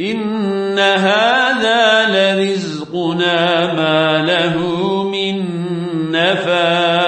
إن هذا لرزقنا ما له من نفاد